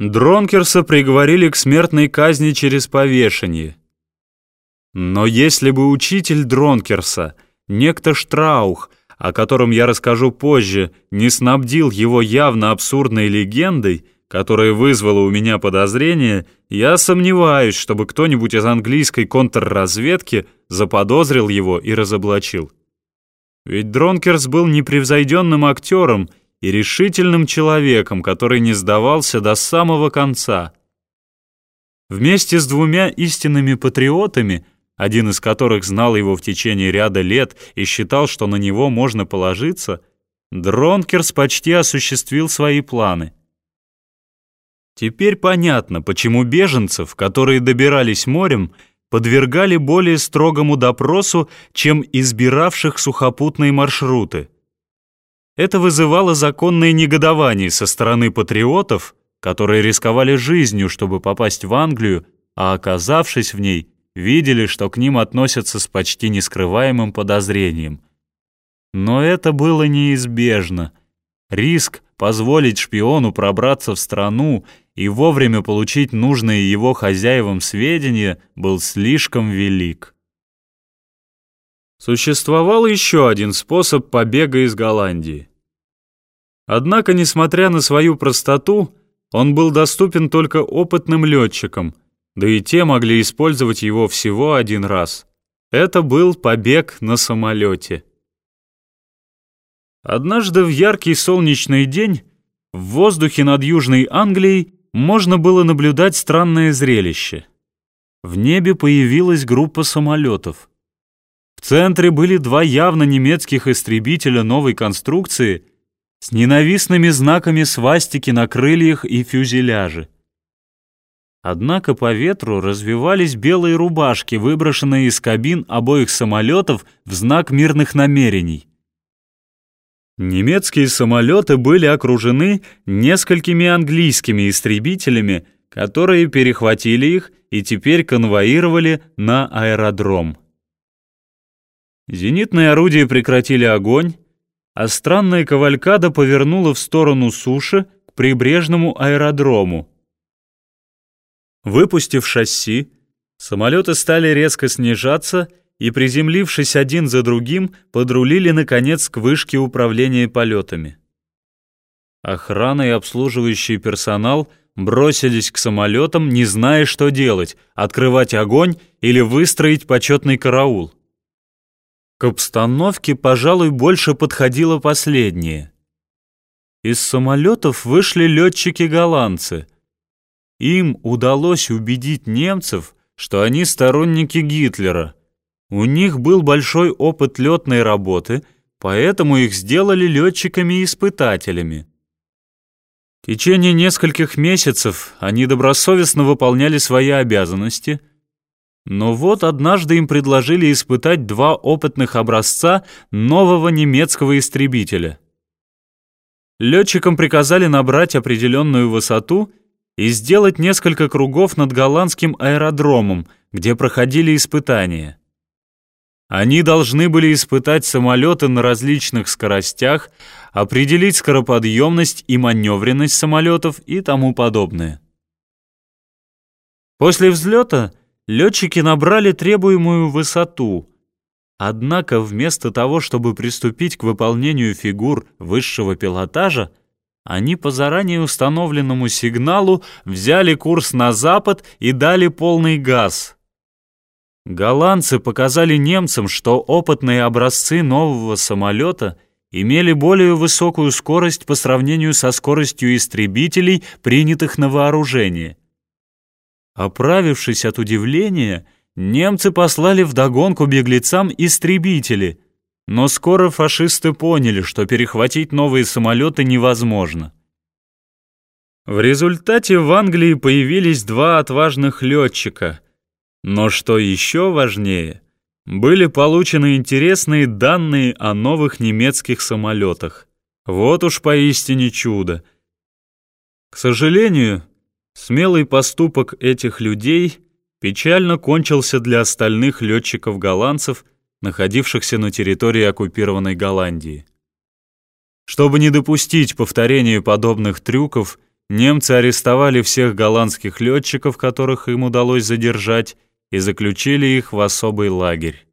Дронкерса приговорили к смертной казни через повешение. Но если бы учитель Дронкерса, некто Штраух, о котором я расскажу позже, не снабдил его явно абсурдной легендой, которая вызвала у меня подозрение, я сомневаюсь, чтобы кто-нибудь из английской контрразведки заподозрил его и разоблачил. Ведь Дронкерс был непревзойденным актером и решительным человеком, который не сдавался до самого конца. Вместе с двумя истинными патриотами, один из которых знал его в течение ряда лет и считал, что на него можно положиться, Дронкерс почти осуществил свои планы. Теперь понятно, почему беженцев, которые добирались морем, подвергали более строгому допросу, чем избиравших сухопутные маршруты. Это вызывало законное негодование со стороны патриотов, которые рисковали жизнью, чтобы попасть в Англию, а оказавшись в ней, видели, что к ним относятся с почти нескрываемым подозрением. Но это было неизбежно. Риск позволить шпиону пробраться в страну и вовремя получить нужные его хозяевам сведения был слишком велик. Существовал еще один способ побега из Голландии. Однако, несмотря на свою простоту, он был доступен только опытным летчикам, да и те могли использовать его всего один раз. Это был побег на самолете. Однажды в яркий солнечный день в воздухе над Южной Англией можно было наблюдать странное зрелище. В небе появилась группа самолетов. В центре были два явно немецких истребителя новой конструкции с ненавистными знаками свастики на крыльях и фюзеляже. Однако по ветру развивались белые рубашки, выброшенные из кабин обоих самолетов в знак мирных намерений. Немецкие самолеты были окружены несколькими английскими истребителями, которые перехватили их и теперь конвоировали на аэродром. Зенитные орудия прекратили огонь, а странная кавалькада повернула в сторону суши к прибрежному аэродрому. Выпустив шасси, самолеты стали резко снижаться и, приземлившись один за другим, подрулили, наконец, к вышке управления полетами. Охрана и обслуживающий персонал бросились к самолетам, не зная, что делать — открывать огонь или выстроить почетный караул. К обстановке, пожалуй, больше подходило последнее. Из самолетов вышли летчики-голландцы. Им удалось убедить немцев, что они сторонники Гитлера. У них был большой опыт летной работы, поэтому их сделали летчиками-испытателями. В течение нескольких месяцев они добросовестно выполняли свои обязанности — но вот однажды им предложили испытать два опытных образца нового немецкого истребителя. Летчикам приказали набрать определенную высоту и сделать несколько кругов над голландским аэродромом, где проходили испытания. Они должны были испытать самолеты на различных скоростях, определить скороподъемность и маневренность самолетов и тому подобное. После взлета летчики набрали требуемую высоту. Однако вместо того, чтобы приступить к выполнению фигур высшего пилотажа, они по заранее установленному сигналу взяли курс на запад и дали полный газ. Голландцы показали немцам, что опытные образцы нового самолета имели более высокую скорость по сравнению со скоростью истребителей, принятых на вооружение. Оправившись от удивления, немцы послали вдогонку беглецам истребители, но скоро фашисты поняли, что перехватить новые самолеты невозможно. В результате в Англии появились два отважных летчика, но что еще важнее, были получены интересные данные о новых немецких самолетах. Вот уж поистине чудо. К сожалению, Смелый поступок этих людей печально кончился для остальных летчиков-голландцев, находившихся на территории оккупированной Голландии. Чтобы не допустить повторения подобных трюков, немцы арестовали всех голландских летчиков, которых им удалось задержать, и заключили их в особый лагерь.